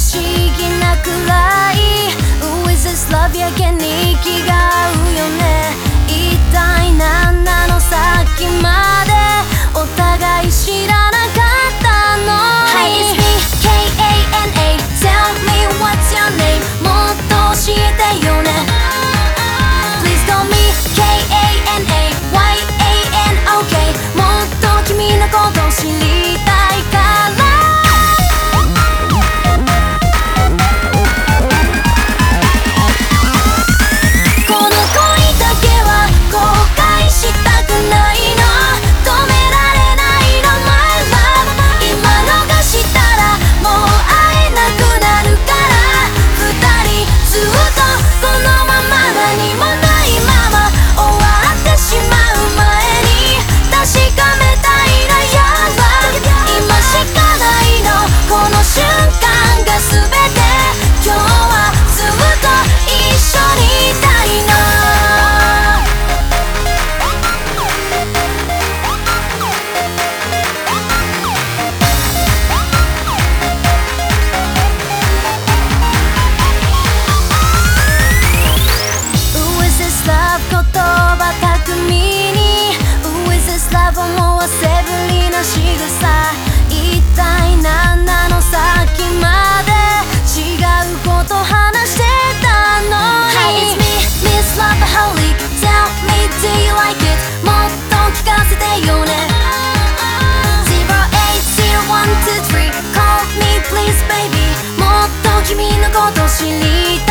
思議なくらい。With this love? やけに気が合うよね。一体何なの？さっきまで。君のこと知りたい